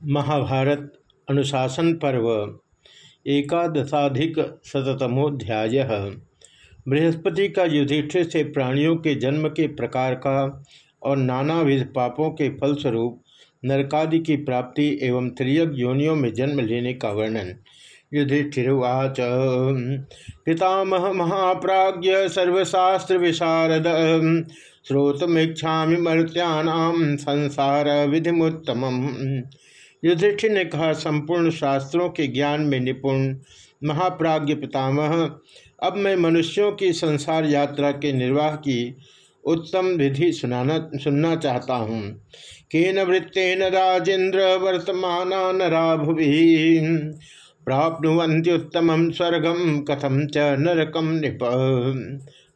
महाभारत अनुशासन पर्व, एकादशाधिक शतमोध्याय बृहस्पति का युधिष्ठिर से प्राणियों के जन्म के प्रकार का और नानाविध पापों के फलस्वरूप नरकादि की प्राप्ति एवं त्रियक योनियों में जन्म लेने का वर्णन। युधिष्ठिर्वाच पितामह महाप्राज्य सर्वशास्त्र विशारद श्रोतमीक्षा मर्त्याम संसार विधिमुत्तम युधिष्ठिर ने कहा, संपूर्ण शास्त्रों के ज्ञान में निपुण महाप्राज्य पितामह, अब मैं मनुष्यों की संसार यात्रा के निर्वाह की उत्तम विधि सुनाना, सुनना चाहता हूँ। केन वृत्तेन राजेंद्र वर्तमान नरा भुवि स्वर्गम कथम च नरकम निप।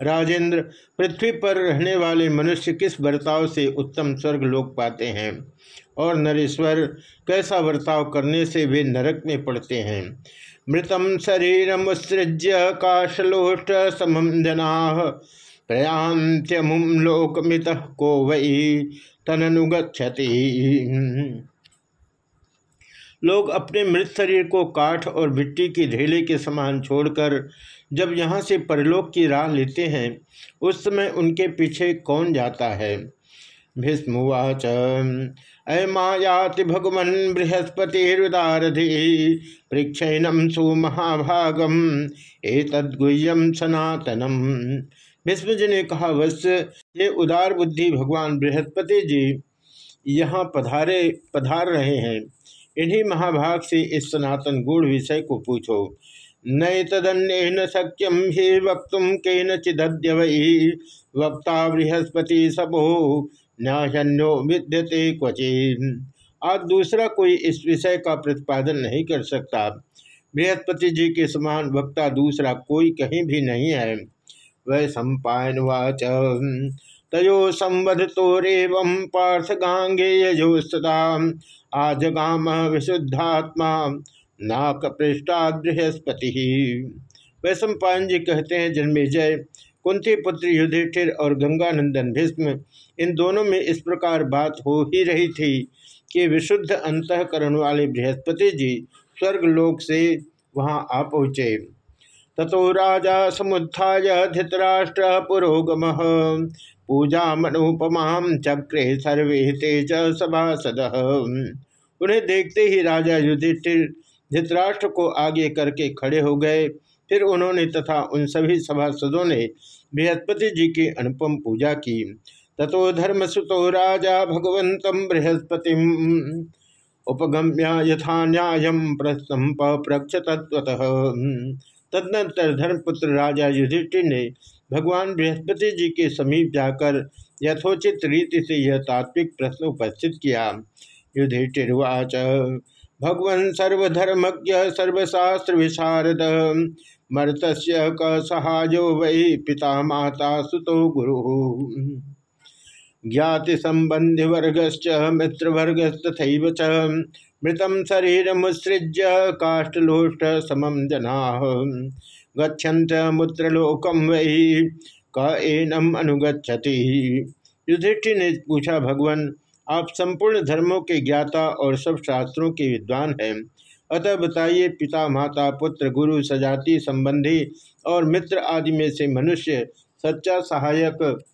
राजेंद्र, पृथ्वी पर रहने वाले मनुष्य किस बर्ताव से उत्तम स्वर्ग लोक पाते हैं? और नरेश्वर कैसा बर्ताव करने से वे नरक में पड़ते हैं। मृतम शरीर मुसृज्य काशलोष्ट समम जना प्रयांत्यमुम लोकमित को वही तननुगछति लोग अपने मृत शरीर को काठ और मिट्टी की ढेले के समान छोड़कर जब यहाँ से परलोक की राह लेते हैं, उस समय उनके पीछे कौन जाता है? भीष्मवाच। अयमायाति भगवन बृहस्पतिरुदारधि परीक्षणम सुमहाभागम एतद्गुह्यम सनातनम। भीष्म जी ने कहा, वत्स, ये उदार बुद्धि भगवान बृहस्पति जी यहाँ पधारे, पधार रहे हैं। इन्हीं महाभाग से इस सनातन गुण विषय को पूछो। नैतदन्यन शक्यम ही वक्त केन चिदद्य वही वक्ता बृहस्पति सबो न्यायन्यो विद्यते क्वचि आज दूसरा कोई इस विषय का प्रतिपादन नहीं कर सकता। बृहस्पति जी के समान वक्ता दूसरा कोई कहीं भी नहीं है। वह सम्पावाच तयो संवधतोरेव पार्थ गांगे यजोस्तदा आजगाम विशुद्धात्मा, नाक पृष्ठा बृहस्पति। वैश्व जी कहते हैं जन्मे जय कुंती पुत्र युधिष्ठिर और गंगानंदन भीष्म, इन दोनों में इस प्रकार बात हो ही रही थी कि विशुद्ध अंतकरण वाले बृहस्पति जी स्वर्गलोक से वहाँ आ पहुँचे। ततो राजा समुत्थाय धृतराष्ट्र पुरोगम पूजा मनुपमा चक्रे सर्वे तेज सभासद। उन्हें देखते ही राजा युधिष्ठिर धृतराष्ट्र को आगे करके खड़े हो गए। फिर उन्होंने तथा उन सभी सभासदों ने बृहस्पति जी की अनुपम पूजा की। ततो धर्मसुतो राजा भगवत बृहस्पति उपगम्य यथा न्याय प्रस्तम पप्रक्ष तत्वतः तदनंतर धर्मपुत्र राजा युधिष्ठिर ने भगवान बृहस्पति जी के समीप जाकर यथोचित रीति से यह तात्विक प्रश्न उपस्थित किया। युधिष्ठिर्वाच भगवान सर्वधर्मज्ञ सर्वशास्त्र विशारद मर्त सहायो वै पिता माता सुतो गुरु। ज्ञाति संबंधि वर्गश्च मित्रवर्गस्तथा च शरीर मुसृज्य काष्ठलोष्ट समम जना। गच्छन्त मूत्रलोकम वही क एनम अनुगछति युधिष्ठि ने पूछा, भगवान, आप संपूर्ण धर्मों के ज्ञाता और सब शास्त्रों के विद्वान हैं। अतः बताइए पिता माता पुत्र, गुरु, सजाति, संबंधी और मित्र आदि में से मनुष्य सच्चा सहायक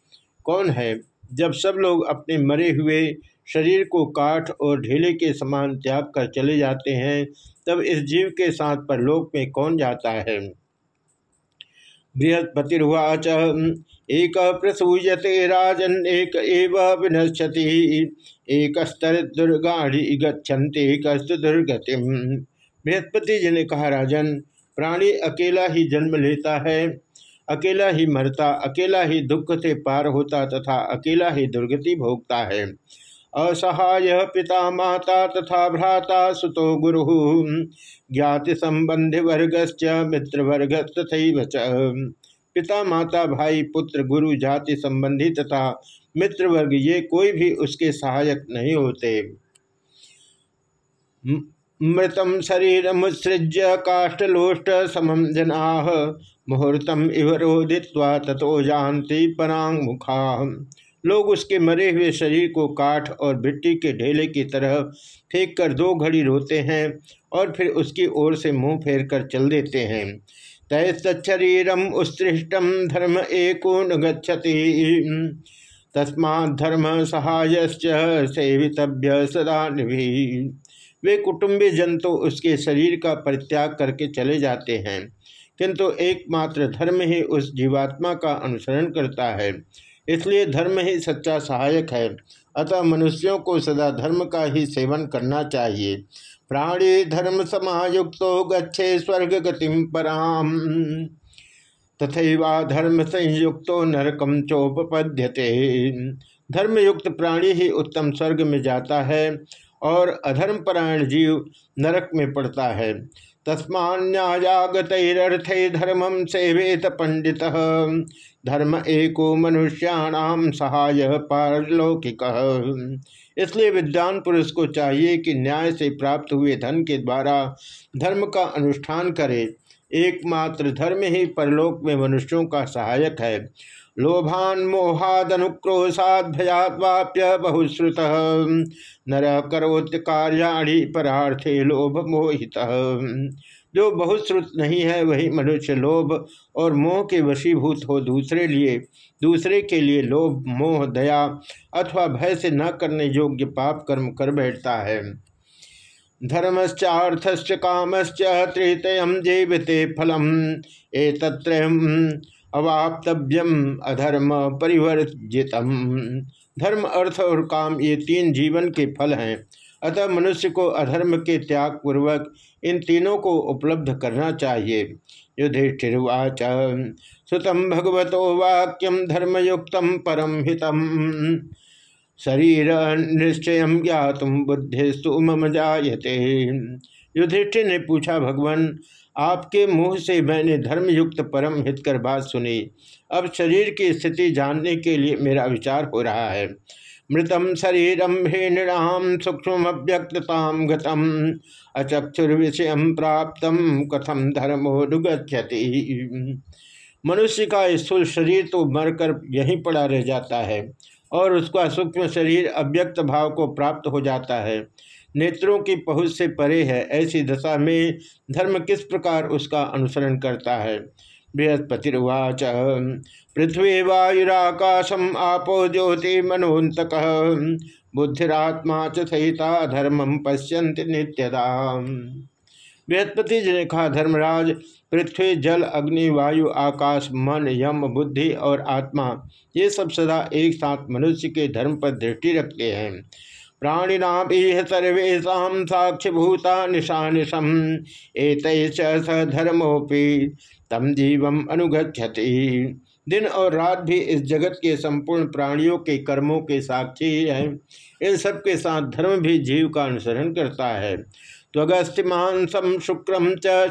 कौन है? जब सब लोग अपने मरे हुए शरीर को काठ और ढेले के समान त्याग कर चले जाते हैं, तब इस जीव के साथ परलोक में कौन जाता है? बृहस्पतिर्वाच, एक प्रसूयते राजन, एक विनश्यति, एक कस्त दुर्गति बृहस्पति जी ने कहा, राजन, प्राणी अकेला ही जन्म लेता है, अकेला ही मरता, अकेला ही दुख से पार होता तथा अकेला ही दुर्गति भोगता है। असहाय पिता माता तथा भ्राता सुतो गुरु, ज्ञाति संबंधि वर्गश्च मित्र वर्ग तथा पिता माता भाई पुत्र गुरु जाति संबंधी तथा मित्र वर्ग ये कोई भी उसके सहायक नहीं होते। मृतम शरीर मुत्सृज्य काष्ठलोष्ट समम जना। मुहूर्तम इव रोधित्वा तथो जानती परांग मुखा लोग उसके मरे हुए शरीर को काठ और भिट्टी के ढेले की तरह फेंक कर दो घड़ी रोते हैं और फिर उसकी ओर से मुँह फेर कर चल देते हैं। तैशरीरम उत्सृष्टम धर्म एको न गति तस्मा धर्म सहाय सेवितभ्य सदा वे कुटुंबी जन तो उसके शरीर का परित्याग करके चले जाते हैं। किंतु एकमात्र धर्म ही उस जीवात्मा का अनुसरण करता है। इसलिए धर्म ही सच्चा सहायक है। अतः मनुष्यों को सदा धर्म का ही सेवन करना चाहिए। प्राणी धर्म समायुक्त गच्छे स्वर्ग गतिम पराम। तथा धर्म संयुक्त नरकम चोपद्यते धर्मयुक्त प्राणी ही उत्तम स्वर्ग में जाता है। और अधर्मपरायण जीव नरक में पड़ता है। तस्मान्याजागतरर्थे धर्मम सेवेत पंडित। धर्म एको मनुष्याणाम सहाय पारलौकिक। इसलिए विद्वान पुरुष को चाहिए कि न्याय से प्राप्त हुए धन के द्वारा धर्म का अनुष्ठान करे। एकमात्र धर्म ही परलोक में मनुष्यों का सहायक है। लोभान बहुश्रुत। नर करोत कार्याणी परार्थे लोभ मोहित। जो बहुत श्रुत नहीं है, वही मनुष्य लोभ और मोह के वशीभूत हो दूसरे लिए, दूसरे के लिए लोभ, मोह, दया अथवा भय से न करने योग्य पाप कर्म कर बैठता है। धर्मश्चार्थश्च कामश्च तृतयम जीवते फलम। एक अवाप्तव्यम अधर्म परिवर्जितम। धर्म, अर्थ और काम ये तीन जीवन के फल हैं। अतः मनुष्य को अधर्म के त्याग पूर्वक इन तीनों को उपलब्ध करना चाहिए। युधिष्ठिर्वाच सुतम भगवतो वाक्यम धर्मयुक्त परम हितम शरीर निश्चय ज्ञातुम बुद्धिस्तु मम जायते। युधिष्ठिर ने पूछा, भगवान आपके मुँह से मैंने धर्मयुक्त परम हितकर बात सुनी। अब शरीर की स्थिति जानने के लिए मेरा विचार हो रहा है। मृतम शरीरम भेणाम सूक्ष्म अव्यक्तताम गतम। अचक्षुर्विषय प्राप्त कथम धर्मोदुगछति मनुष्य का स्थूल शरीर तो मरकर यहीं पड़ा रह जाता है और उसका सूक्ष्म शरीर अव्यक्त भाव को प्राप्त हो जाता है। नेत्रों की पहुँच से परे है, ऐसी दशा में धर्म किस प्रकार उसका अनुसरण करता है? बृहस्पतिर्वाच, पृथ्वी वायुराकाशम आपो ज्योति मनोन्तक बुद्धिरात्मा च सहिता धर्मम पश्यंत नित्यदा। बृहस्पति जी ने कहा, धर्मराज, पृथ्वी, जल, अग्नि, वायु, आकाश, मन, यम, बुद्धि और आत्मा, ये सब सदा एक साथ मनुष्य के धर्म पर दृष्टि रखते हैं। प्राणिना सर्वेशा साक्षिभूता निशानिशम एक स धर्मोपि तम जीवम अनुगछति दिन और रात भी इस जगत के संपूर्ण प्राणियों के कर्मों के साक्षी हैं। इन सब के साथ धर्म भी जीव का अनुसरण करता है। त्वगस्तिमांसम शुक्रम च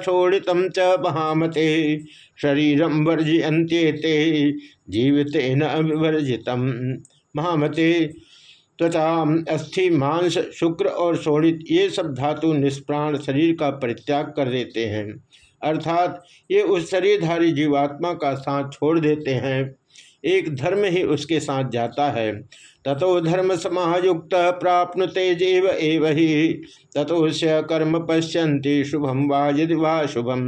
च महामते। शरीरम वर्जयंत्येते जीवित न विवर्जितम महामते त्वचा अस्थि, मांस, शुक्र और शोणित ये सब धातु निष्प्राण शरीर का परित्याग कर देते हैं। अर्थात, ये उस शरीरधारी जीवात्मा का साथ छोड़ देते हैं। एक धर्म ही उसके साथ जाता है। ततो धर्म समायुक्त प्राप्नुते जीव एव ही। तथोश्य कर्म पश्यन्ति शुभम वा यदि वा शुभम।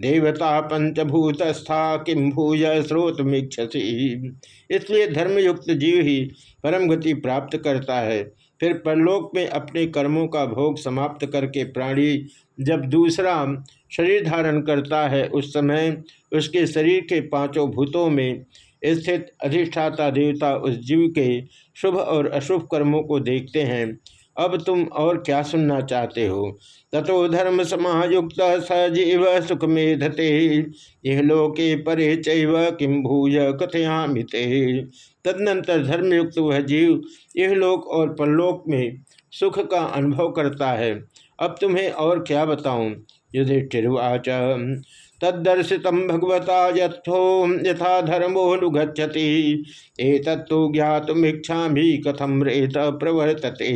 देवता पंचभूतस्था किम भूय स्रोतमीक्षसी इसलिए धर्मयुक्त जीव ही परम गति प्राप्त करता है। फिर परलोक में अपने कर्मों का भोग समाप्त करके प्राणी जब दूसरा शरीर धारण करता है, उस समय उसके शरीर के पाँचों भूतों में स्थित अधिष्ठाता देवता उस जीव के शुभ और अशुभ कर्मों को देखते हैं। अब तुम और क्या सुनना चाहते हो? तथो धर्म समायुक्त सजीव सुख मेधते। यह लोके परे किम भूय कथयामिते तदनंतर धर्मयुक्त वह जीव यह लोक और परलोक में सुख का अनुभव करता है। अब तुम्हें और क्या बताऊँ? युधिष्ठिर्वाच तदर्शित भगवता यथो यथा धर्मोनुगछति एक ज्ञातमीक्षा भी कथम रेत प्रवर्तते।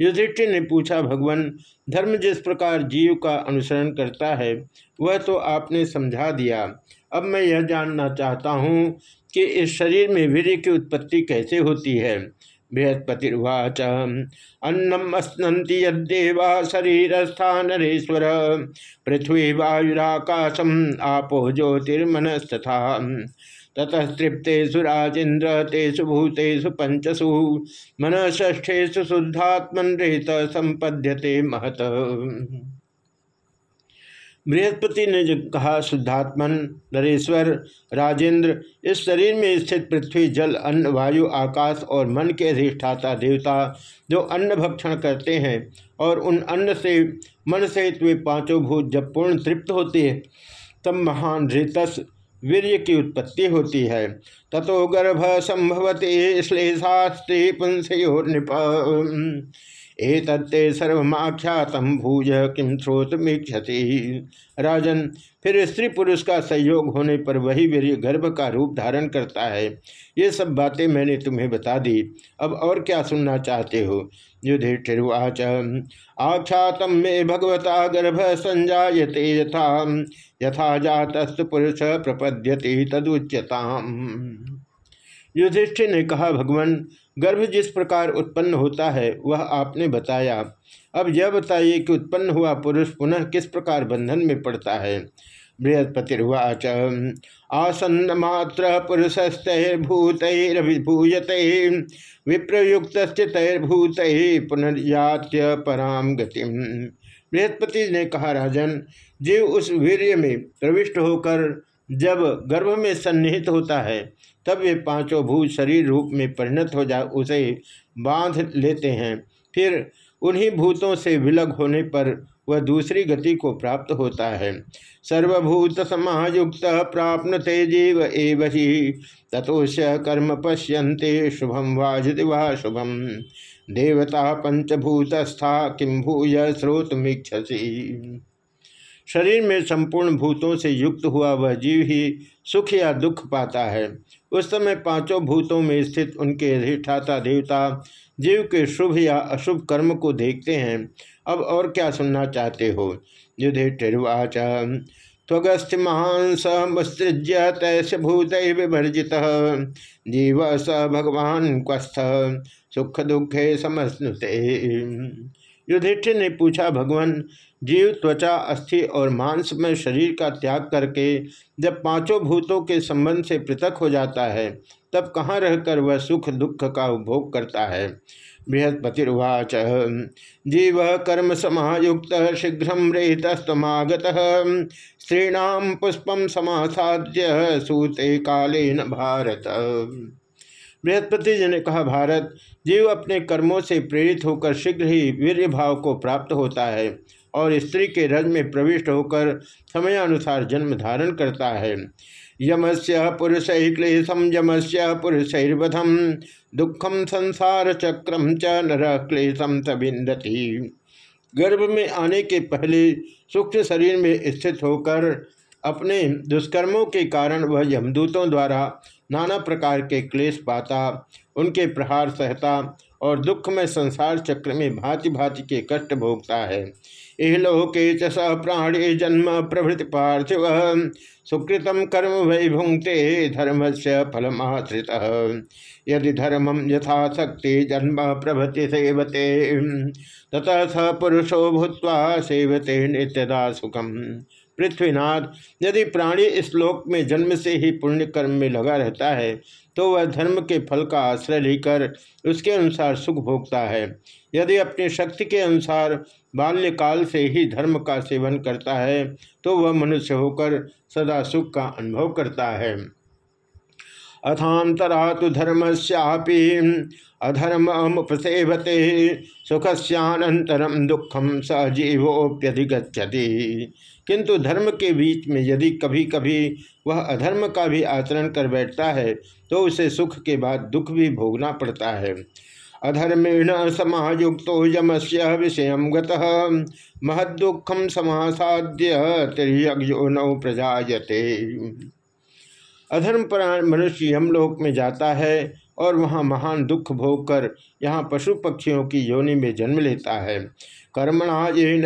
युधिष्ठिर ने पूछा, भगवान, धर्म जिस प्रकार जीव का अनुसरण करता है, वह तो आपने समझा दिया। अब मैं यह जानना चाहता हूँ कि इस शरीर में वीर की उत्पत्ति कैसे होती है? बृहस्पतिर्वाच। अन्नम अस्नती यदेवा शरीरस्था नरेश्वर पृथ्वी वायुराकाशम आपो ज्योतिर्मनस्तथा। ततः तृप्तेषु राजेन्द्र, तेषु भूतेषु पंचसु मन ष्ठेशु शुद्धात्मन रेत संपद्यते महत। बृहस्पति ने कहा शुद्धात्मन नरेश्वर, राजेंद्र, इस शरीर में स्थित पृथ्वी, जल, अन्न, वायु, आकाश और मन के अधिष्ठाता देवता जो अन्न भक्षण करते हैं और उन अन्न से, मन सहित वे पाँचों भूत जब पूर्ण तृप्त होते हैं, तब महान रेतस वीर्य की उत्पत्ति होती है। ततो गर्भ संभवते श्लेषास्त्री श्लेषास्ते पुंसयोर्निप। एतत्ते सर्वमाख्यातम भूज किम मीक्षति राजन, फिर स्त्री पुरुष का संयोग होने पर वही वीर गर्भ का रूप धारण करता है। ये सब बातें मैंने तुम्हें बता दी। अब और क्या सुनना चाहते हो? युधिष्ठिर्वाच आख्यातम में भगवता गर्भ संजायते यथा यथा जातस्त पुरुष प्रपद्यते तदुच्यताम। युधिष्ठिर ने कहा, भगवान गर्भ जिस प्रकार उत्पन्न होता है, वह आपने बताया। अब यह बताइए कि उत्पन्न हुआ पुरुष पुनः किस प्रकार बंधन में पड़ता है? बृहस्पतिर्वाच, आसन्न मात्र पुरुषस्तैर्भूतैरभिभूयत विप्रयुक्त तैर्भूत पुनर्यात्य पराम गतिम। बृहस्पति ने कहा, राजन, जीव उस वीर्य में प्रविष्ट होकर जब गर्भ में सन्निहित होता है, तब वे पाँचों भूत शरीर रूप में परिणत हो जा, उसे बाँध लेते हैं। फिर उन्हीं भूतों से विलग होने पर वह दूसरी गति को प्राप्त होता है। सर्वभूत समायुक्त प्राप्त जीव एव ही तथोश कर्म पश्यन्ते शुभम वाजित वा शुभम देवता पंचभूतस्था किम भूय स्रोतमीक्षसी शरीर में संपूर्ण भूतों से युक्त हुआ वह जीव ही सुख या दुख पाता है। उस समय पाँचों भूतों में स्थित उनके अधिष्ठाता देवता जीव के शुभ या अशुभ कर्म को देखते हैं। अब और क्या सुनना चाहते हो? युधिष्ठिर्वाच। त्वगस्थ महांसमसृज्य तैस भूत विभर्जित। जीव स भगवान क्वस्थ। सुख दुखे समस्नुते। युधिष्ठिर ने पूछा, भगवान जीव, त्वचा, अस्थि और मांस में शरीर का त्याग करके जब पाँचों भूतों के संबंध से पृथक हो जाता है, तब कहाँ रहकर वह सुख दुख का उपभोग करता है? बृहस्पतिर्वाच, जीव कर्म समायुक्त शीघ्र रेतस्तमागत, स्त्रीण पुष्पम समासाद्य सूते कालेन भारत। बृहस्पति जी ने कहा, भारत, जीव अपने कर्मों से प्रेरित होकर शीघ्र ही वीर्य भाव को प्राप्त होता है। और स्त्री के रज में प्रविष्ट होकर समयानुसार जन्म धारण करता है। यमस्य पुरुष क्लेशम यमस्य पुरुषैर्वधम दुखम संसार चक्रम च नर क्लेशम तबिंदती गर्भ में आने के पहले सूक्ष्म शरीर में स्थित होकर अपने दुष्कर्मों के कारण वह यमदूतों द्वारा नाना प्रकार के क्लेश पाता, उनके प्रहार सहता और दुख में संसार चक्र में भांति भांति के कष्ट भोगता है। इहलोके च स प्राणे जन्म प्रभृति पार्थिव। सुकृत कर्म वै भुंक्ते धर्म से फलमाश्रित। यदि धर्मम यथाशक्ति जन्म प्रभृति सेवते, ततः स पुरुषो भूत सेवते नित्यदा सुखम पृथ्वीनाथ, यदि प्राणी इस लोक में जन्म से ही पुण्य कर्म में लगा रहता है तो वह धर्म के फल का आश्रय लेकर उसके अनुसार सुख भोगता है। यदि अपनी शक्ति के अनुसार बाल्यकाल से ही धर्म का सेवन करता है तो वह मनुष्य होकर सदा सुख का अनुभव करता है। अथातरा तो धर्म धर्मश्यापी अधर्मुपसेवते सुखस्यानंतरम दुखम सजीवोप्यधिगछति किंतु धर्म के बीच में यदि कभी कभी वह अधर्म का भी आचरण कर बैठता है तो उसे सुख के बाद दुख भी भोगना पड़ता है। अधर्मेण समायुक्त यमस्य विषय महदुखम समासाद्य तिरयो नौ प्रजायते। अधर्म पर मनुष्य यमलोक में जाता है और वहाँ महान दुख भोग कर यहाँ पशु पक्षियों की योनि में जन्म लेता है। कर्मणा ये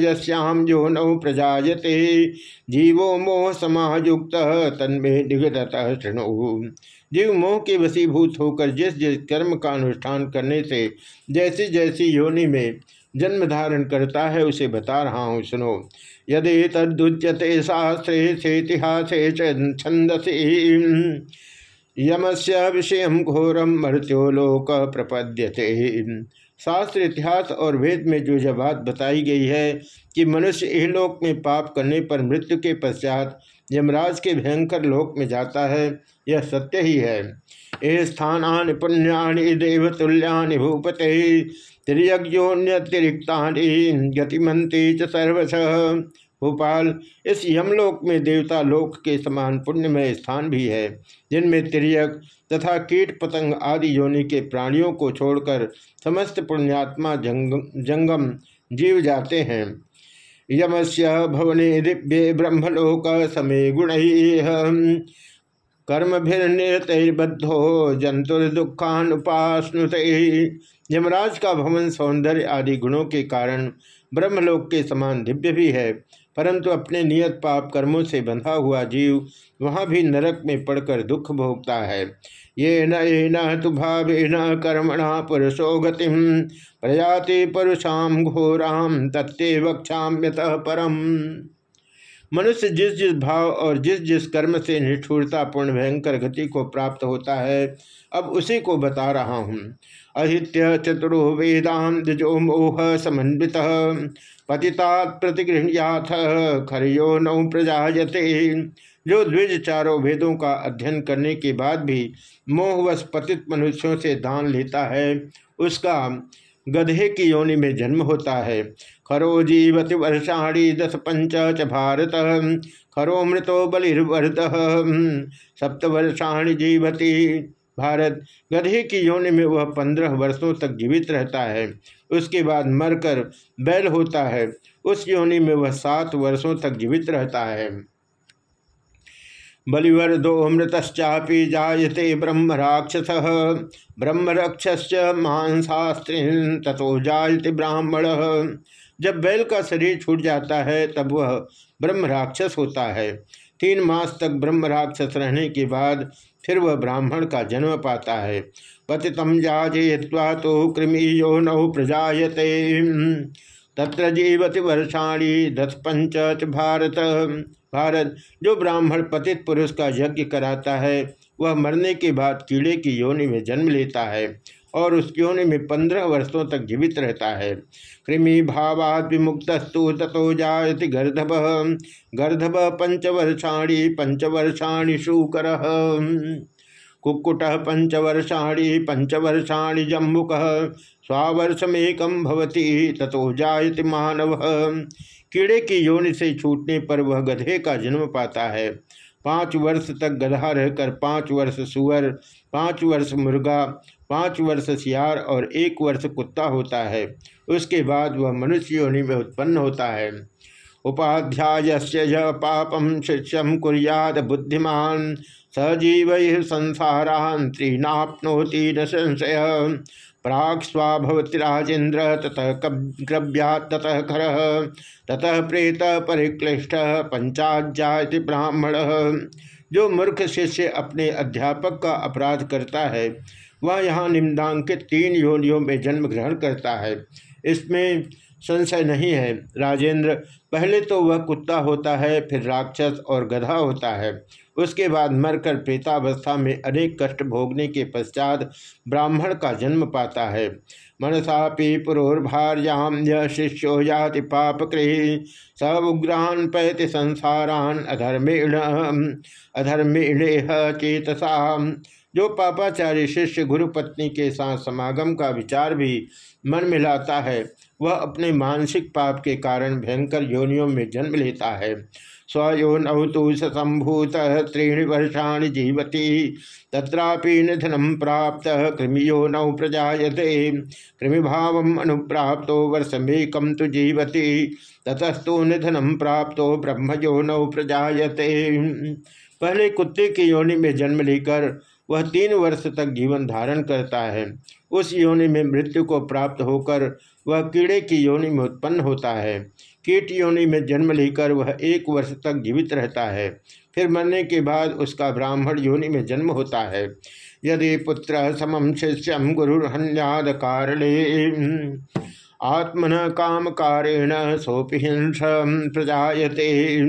नश्याम जो नौ प्रजाते जीवो मोह समायुक्त, तन्मे निगत शृणु। जीव मोह के वसीभूत होकर जिस जिस कर्म का अनुष्ठान करने से जैसी जैसी योनि में जन्म धारण करता है, उसे बता रहा हूँ, सुनो। यदि तदुच्यते शास्त्रे से इतिहास छंदसी यमस्य विषय घोरम मृत्यो मृत्योलोक प्रपद्यते। शास्त्र, इतिहास और वेद में जो जब बात बताई गई है कि मनुष्य इहलोक में पाप करने पर मृत्यु के पश्चात यमराज के भयंकर लोक में जाता है, यह सत्य ही है। ये स्थान पुण्यानि देवतुल्यानि भूपते। तिरयज्ञोन्यतिरिक्ता गतिमंती च सर्वश। भोपाल इस यमलोक में देवता लोक के समान पुण्यमय स्थान भी है जिनमें तिरक तथा कीट पतंग आदि योनि के प्राणियों को छोड़कर समस्त पुण्यात्मा जंग, जंगम जीव जाते हैं। यमस्य भवने दिव्य ब्रह्मलोक समय गुण। कर्म कर्मभिर्निरतर्बद्धो जंतुर्दुखानुपास्नुत यमराज का भवन सौंदर्य आदि गुणों के कारण ब्रह्मलोक के समान दिव्य भी है, परंतु अपने नियत पाप कर्मों से बंधा हुआ जीव वहाँ भी नरक में पड़कर दुख भोगता है। ये न तो भाव न कर्मणा पुरुषो गति प्रजाति पुरुषाम घोराम तत्ते वक्षाम्यत परम। मनुष्य जिस जिस भाव और जिस जिस कर्म से निष्ठुरतापूर्ण, भयंकर गति को प्राप्त होता है, अब उसी को बता रहा हूँ। अहित्य चतुरो वेदाम द्विजो मोह समन्वित पतिता प्रतिगृहयाथ, खरियो नौ प्रजायते। जो द्विज चारों वेदों का अध्ययन करने के बाद भी मोहवश पतित मनुष्यों से दान लेता है, उसका गधे की योनि में जन्म होता है। खरो जीवति वर्षाणी दस पंच च भारत। खरो मृतो बलिर्वर्द सप्त वर्षाणी जीवती भारत। गधे की योनि में वह पंद्रह वर्षों तक जीवित रहता है। उसके बाद मरकर बैल होता है। उस योनि में वह सात वर्षों तक जीवित रहता है। बलिवर्दो मृतश्चापि जायते ब्रह्म राक्षस। ब्रह्म रक्षस महांशास्त्रीन तथो जायते ब्राह्मण। जब बैल का शरीर छूट जाता है, तब वह ब्रह्म राक्षस होता है। तीन मास तक ब्रह्म राक्षस रहने के बाद फिर वह ब्राह्मण का जन्म पाता है। पतितम जाजय्वा तो कृमि यो नौ प्रजाते तत्र जीवति वर्षाणी दस पंच भारत। भारत, जो ब्राह्मण पतित पुरुष का यज्ञ कराता है, वह मरने के बाद कीड़े की योनि में जन्म लेता है। और उस योनि में पंद्रह वर्षों तक जीवित रहता है। कृमि भावाद विमुक्तस्तु तथो जायति गर्धभ। गर्धभ पंचवर्षाणी पंचवर्षाणी शूकर। कुक्कुट पंचवर्षाणी पंचवर्षाणी जम्बुक। स्वावर्षमेकम भवती तथो जायति मानव। कीड़े की योनि से छूटने पर वह गधे का जन्म पाता है। पाँच वर्ष तक गधा रहकर पाँच वर्ष सुअर, पाँच वर्ष मुर्गा पाँच वर्ष सियार और एक वर्ष कुत्ता होता है। उसके बाद वह मनुष्य योनि में उत्पन्न होता है। उपाध्याय से पापम शिष्यम कुरियाद बुद्धिमान, सजीव संसारान त्रीनाप्नोति न संशय। प्राग स्वाभवती राजेन्द्र, ततः क्रव्या ततः खर, ततः प्रेत, परिक्लिष्ट पंचाध्याय ब्राह्मण। जो मूर्ख शिष्य अपने अध्यापक का अपराध करता है वह यहाँ निम्नांकित तीन योनियों में जन्म ग्रहण करता है। इसमें संशय नहीं है। राजेंद्र, पहले तो वह कुत्ता होता है, फिर राक्षस और गधा होता है। उसके बाद मरकर प्रेतावस्था में अनेक कष्ट भोगने के पश्चात ब्राह्मण का जन्म पाता है। मनसापि पुरोर्भार्याम यह शिष्यो जाति पापकृ स उग्रान पैति संसारान अधर्मेण अधर्मेण चेतसा जो पापाचारी शिष्य गुरु पत्नी के साथ समागम का विचार भी मन में लाता है, वह अपने मानसिक पाप के कारण भयंकर योनियों में जन्म लेता है। स्वयोनौ तो संभूत त्रीणि वर्षाणि जीवती, तत्रापि निधनम प्राप्त कृमियोनौ प्रजाते कृमिभाव अनुप्राप्त वर्षमेकम तो जीवती, ततस्तु निधनम प्राप्त ब्रह्मयोनौ प्रजाते पहले कुत्ते की योनि में जन्म लेकर वह तीन वर्ष तक जीवन धारण करता है। उस योनि में मृत्यु को प्राप्त होकर वह कीड़े की योनि में उत्पन्न होता है। कीट योनि में जन्म लेकर वह एक वर्ष तक जीवित रहता है। फिर मरने के बाद उसका ब्राह्मण योनि में जन्म होता है। यदि पुत्र समम शिष्यम गुरुहन्याद कारणे आत्मन काम कारेण सोपिहिंस प्रजायते।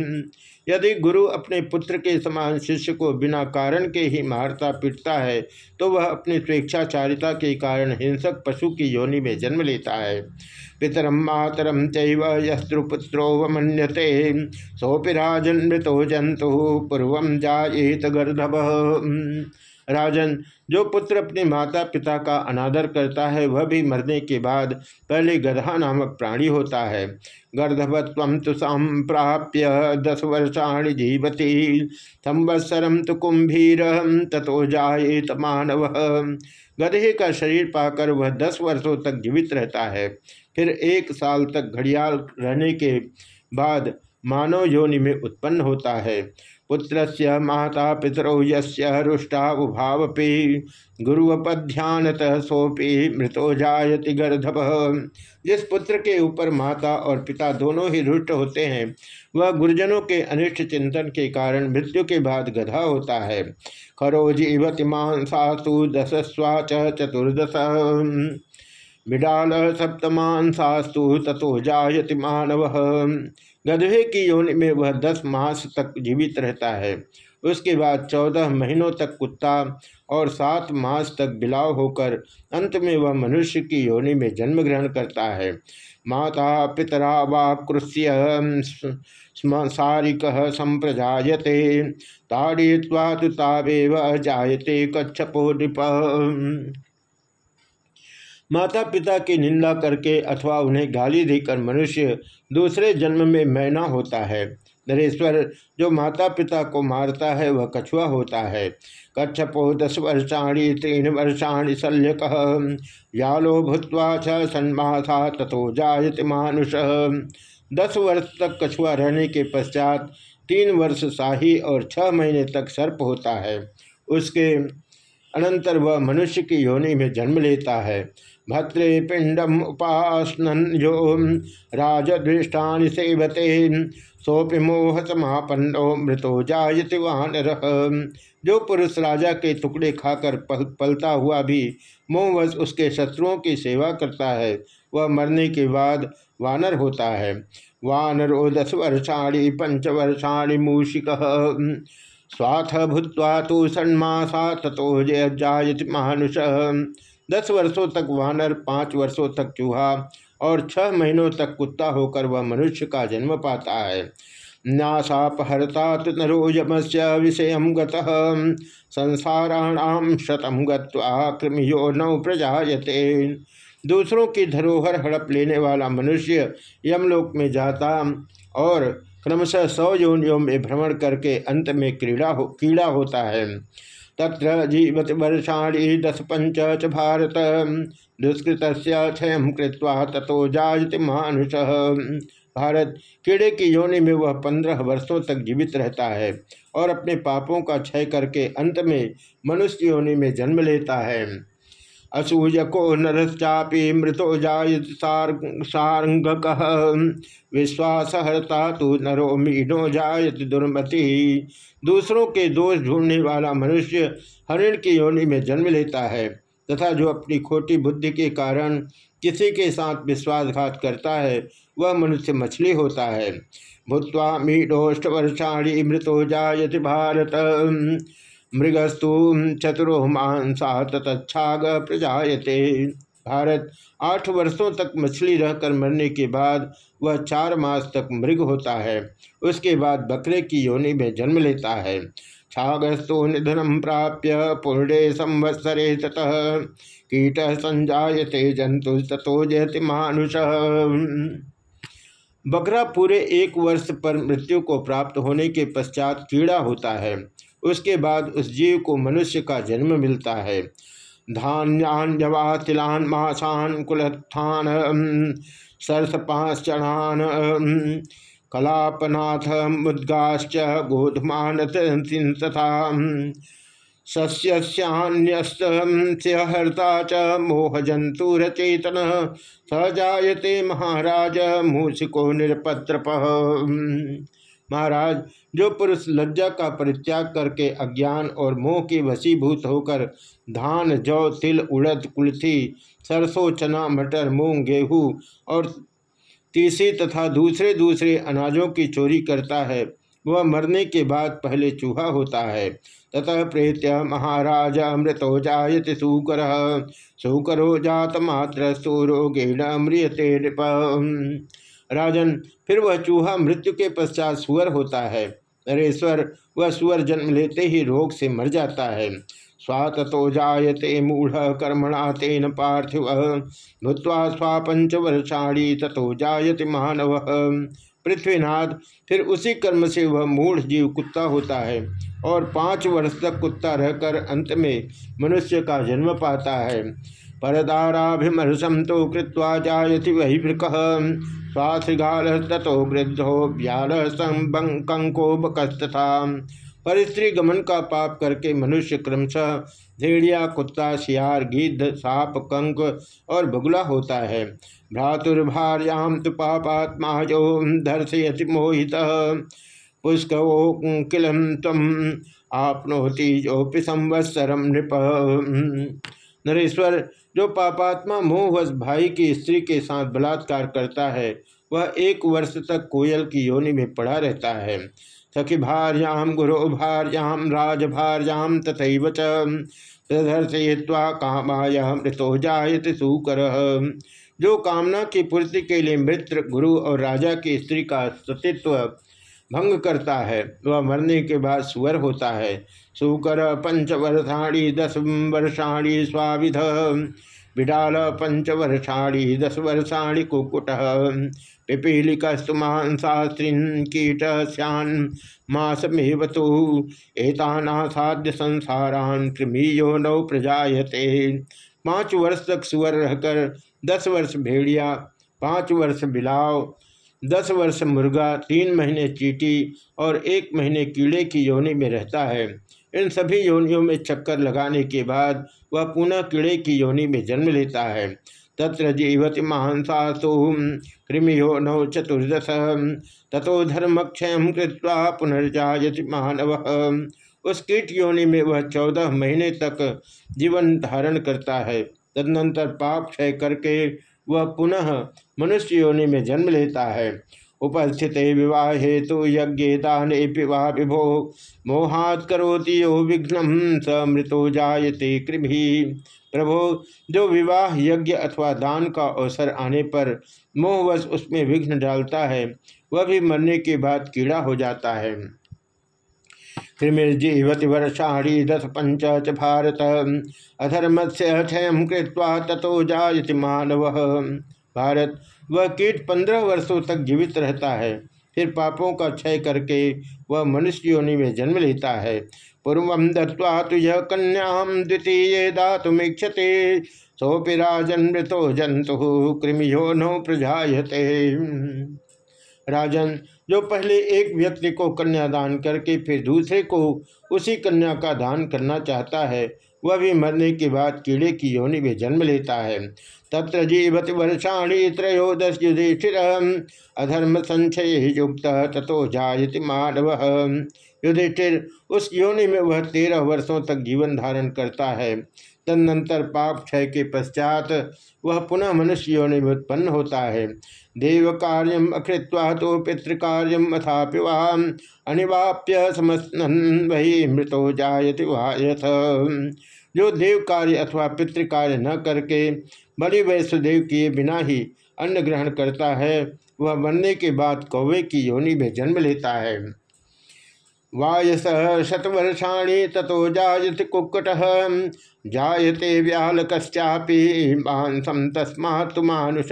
यदि गुरु अपने पुत्र के समान शिष्य को बिना कारण के ही मारता पीटता है तो वह अपनी स्वेच्छाचारिता के कारण हिंसक पशु की योनि में जन्म लेता है। पितरम मातरम चैव यस्त्रुपुत्रो वमन्यते सोपिराजन्मृतो राजन जंतु पूर्व जाएत गर्धभ राजन, जो पुत्र अपने माता पिता का अनादर करता है, वह भी मरने के बाद पहले गधा नामक प्राणी होता है। गर्धवत्व तो संप्राप्य दस वर्षाणी जीवती संवत्सरम तो कुंभीर तथो जाएत मानव। गधे का शरीर पाकर वह दस वर्षों तक जीवित रहता है। फिर एक साल तक घड़ियाल रहने के बाद मानव योनि में उत्पन्न होता है। पुत्र से माता पितरौ युष्टा उभावपी। गुरुवपध्यानत सोपी मृतो जायति गर्धभ जिस पुत्र के ऊपर माता और पिता दोनों ही रुष्ट होते हैं, वह गुरुजनों के अनिष्ट चिंतन के कारण मृत्यु के बाद गधा होता है। खरो जीवति मांसासु दशस्वाच चतुर्दश। बिडाल सप्तमांसास्तु तथो जायति मानव। गधे की योनि में वह दस मास तक जीवित रहता है। उसके बाद चौदह महीनों तक कुत्ता और सात मास तक बिलाव होकर अंत में वह मनुष्य की योनि में जन्म ग्रहण करता है। माता पितरा वाकृष्य सारिक संप्रजाते ताड़ित्वा तो जायते कच्छपो नृप। माता पिता की निंदा करके अथवा उन्हें गाली देकर मनुष्य दूसरे जन्म में मैना होता है। नरेश्वर, जो माता पिता को मारता है, वह कछुआ होता है। कच्छपो दस वर्षाणी तीन वर्षाणी शल्यक यालो भूतवा छ सन्मासा तथो जायत मानुष। दस वर्ष तक कछुआ रहने के पश्चात तीन वर्ष शाही और छह महीने तक सर्प होता है। उसके अनंतर वह मनुष्य की योनि में जन्म लेता है। भद्रे पिंडम उपासन राजदृष्टा सेवते। सोपि मोह समापन्नो मृतो जायति वानर। जो पुरुष राजा के टुकड़े खाकर पल, पलता हुआ भी मोहवश उसके शत्रुओं की सेवा करता है वह मरने के बाद वानर होता है। वानरो दस वर्षाणी पंचवर्षाणी मूषिक। स्वाथ भूत्वा तो षण्मासा तथो जय जायति मानुष। दस वर्षों तक वानर, पाँच वर्षों तक चूहा और छह महीनों तक कुत्ता होकर वह मनुष्य का जन्म पाता है। न्यासापहरता नरो से विषय संसाराणाम शतम गृमियो नौ प्रजायते। दूसरों की धरोहर हड़प लेने वाला मनुष्य यमलोक में जाता और क्रमशः सौ योनियों में भ्रमण करके अंत में क्रीड़ा हो, कीड़ा होता है। तत्र जीवत वर्षाणी दस पंच च भारत। दुष्कृत क्षय कृत्वा तथो जायते मानुष। भारत कीड़े की योनि में वह पंद्रह वर्षों तक जीवित रहता है और अपने पापों का क्षय करके अंत में मनुष्य योनि में जन्म लेता है। असूयको नरश्चापी मृतो जायत सारंगक विश्वासहर्ता तो नरो मीनो जायत दुर्मति। दूसरों के दोष ढूँढने वाला मनुष्य हरिण की योनि में जन्म लेता है, तथा जो अपनी खोटी बुद्धि के कारण किसी के साथ विश्वासघात करता है, वह मनुष्य मछली होता है। भूतवा मीडोष्ट वर्षाणी मृतो जायत भारत मृगस्तु चतुरो मांसा ततच्छाग प्रजायते। भारत, आठ वर्षों तक मछली रहकर मरने के बाद वह चार मास तक मृग होता है। उसके बाद बकरे की योनि में जन्म लेता है। छागस्तु निधनम प्राप्य पूर्णे संवत्सरे ततः। कीट संजायते जंतु तथो जयति मानुष। बकरा पूरे एक वर्ष पर मृत्यु को प्राप्त होने के पश्चात कीड़ा होता है। उसके बाद उस जीव को मनुष्य का जन्म मिलता है। धान्यान्यवा तिलान मासान कुलत्थान सरसपाश्चणान कलापनाथ मुद्गाश्च गोधमान तथा सस्यस्यान्यस्तहर्ता च मोह जंतुरचेतन स जायते महाराज मूसिको निरपत्र महाराज, जो पुरुष लज्जा का परित्याग करके अज्ञान और मोह के वशीभूत होकर धान, जौ, तिल, उड़द, कुल्थी, सरसों, चना, मटर, मूंग, गेहूँ और तीसी तथा दूसरे दूसरे अनाजों की चोरी करता है, वह मरने के बाद पहले चूहा होता है। ततः प्रेत्य महाराज, अमृतो जायते सूकर, सूकरो जात मात्र, सूरोगेण म्रियते नृप राजन फिर वह चूहा मृत्यु के पश्चात सुअर होता है। नरेश्वर वह सुअर जन्म लेते ही रोग से मर जाता है। स्वातो जायते मूढ़ कर्मणा तेन पार्थिव, भूत्वा स्वापंचवर्षाणी तथो जायते मानव। पृथ्वीनाथ, फिर उसी कर्म से वह मूढ़ जीव कुत्ता होता है और पाँच वर्ष तक कुत्ता रहकर अंत में मनुष्य का जन्म पाता है। परदाराभिमर्शम तो कृत्वा जायति वही वृक। स्वाथगाल तथो वृद्धो व्याल कंको बकस्तथा पर स्त्री गमन का पाप करके मनुष्य क्रमशः भेड़िया, कुत्ता शियार गिद्ध, साप, कंक और बगुला होता है। भ्रातुर्भार्याम तो पापात्मा जो धर्षयति मोहित। पुष्को किलम तम आपनोति जो संवत्सरम नृप। नरेश्वर जो पापात्मा मोहवश भाई की स्त्री के साथ बलात्कार करता है, वह एक वर्ष तक कोयल की योनि में पड़ा रहता है। सखी भार्याम गुरु भार्याम राज भार्याम तथा प्रदर्शय्वा कामाय मृतो जायत सुकर। जो कामना की पूर्ति के लिए मित्र, गुरु और राजा की स्त्री का सतित्व भंग करता है, वह मरने के बाद सुअर होता है। सुकर पंचवर्षाणी दस वर्षाणी स्वाविध। विडाल पंचवर्षाणी दस वर्षाणी कुकुट। पिपीलिकस्तुमान शास्त्रीन कीट श्यान सैन मासमेवतु एतानासाद्य संसारान कृमियो नौ प्रजायते। पाँच वर्ष तक सुअर रहकर दस वर्ष भेड़िया, पाँच वर्ष बिलाव दस वर्ष मुर्गा, तीन महीने चीटी और एक महीने कीड़े की योनि में रहता है। इन सभी योनियों में चक्कर लगाने के बाद वह पुनः कीड़े की योनि में जन्म लेता है। तत्र जीवति महांसासु कृमियो नौ चतुर्दश। तथो धर्मक्षय कृत्वा पुनर्जायति मानव। उस कीट योनि में वह चौदह महीने तक जीवन धारण करता है। तदनंतर पाप क्षय करके वह पुनः मनुष्य योनि में जन्म लेता है। उपस्थित विवाह हेतु यज्ञ दान विवाह विभो, मोहात करोति यो विघ्न, स मृतो जायते कृभि। प्रभो, जो विवाह, यज्ञ अथवा दान का अवसर आने पर मोहवश उसमें विघ्न डालता है, वह भी मरने के बाद कीड़ा हो जाता है। कृमिर्जीवति वर्षाणी दस पंच च भारत। अधर्म से क्षय कृत्वा तथो जायति मानव। भारत, वह कीट पंद्रह वर्षों तक जीवित रहता है। फिर पापों का क्षय करके वह मनुष्य योनि में जन्म लेता है। पूर्व दत्वा तुझ कन्याम द्वितीय दातुमीक्षते सोपि मृतो जंतु कृमियो नो प्रजाते राजन जो पहले एक व्यक्ति को कन्यादान करके फिर दूसरे को उसी कन्या का दान करना चाहता है, वह भी मरने के बाद कीड़े की योनि में जन्म लेता है। तत्र जीवति वर्षाणी त्रयोदश युधिष्ठिर अधर्म संचय युक्त तथो जायति मानव। युधिष्ठिर, उस योनि में वह तेरह वर्षों तक जीवन धारण करता है। तदनंतर पाप क्षय के पश्चात वह पुनः मनुष्य योनि में उत्पन्न होता है। देव कार्यम अकृत्वा तो पितृकार्यम अथापि वाम। अनिवाप्य वही मृतो जायति वायथ। जो देव कार्य अथवा पितृकार्य न करके बलि वैष्णदेव किए बिना ही अन्न ग्रहण करता है। वह बनने के बाद कौवे की योनि में जन्म लेता है। वायस शतवर्षाणी तथो जायते कुक्कट। जायते व्यालकश्चापी मांसम तस्मा मानुष।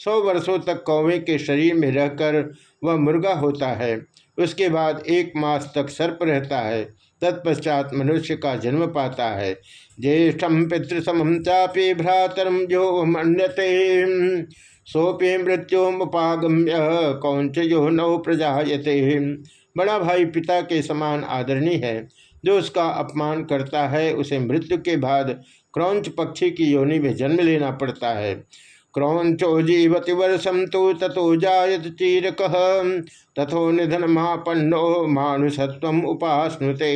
सौ वर्षों तक कौवे के शरीर में रहकर वह मुर्गा होता है। उसके बाद एक मास तक सर्प रहता है। तत्पश्चात मनुष्य का जन्म पाता है। ज्येष्ठम पितृसमम चापी भ्रातरम जो मन्यते। सोपे मृत्युमुपागम्य कौंच जो नौ प्रजाते बड़ा भाई पिता के समान आदरणीय है, जो उसका अपमान करता है, उसे मृत्यु के बाद क्रौंच पक्षी की योनि में जन्म लेना पड़ता है। क्रौंचो जीवति वर्षम तो तथो जायत चीरक, तथो निधन महापन्नो मानुषत्व उपासनुते।